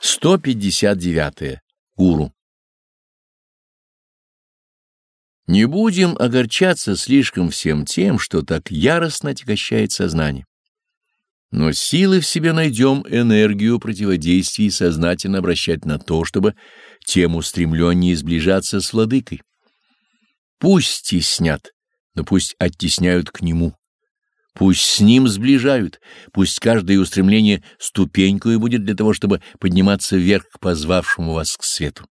159. -е. Гуру. Не будем огорчаться слишком всем тем, что так яростно отягощает сознание. Но силы в себе найдем энергию противодействия и сознательно обращать на то, чтобы тем устремленнее сближаться с владыкой. Пусть стеснят, но пусть оттесняют к нему. Пусть с ним сближают, пусть каждое устремление ступенькой будет для того, чтобы подниматься вверх к позвавшему вас к свету.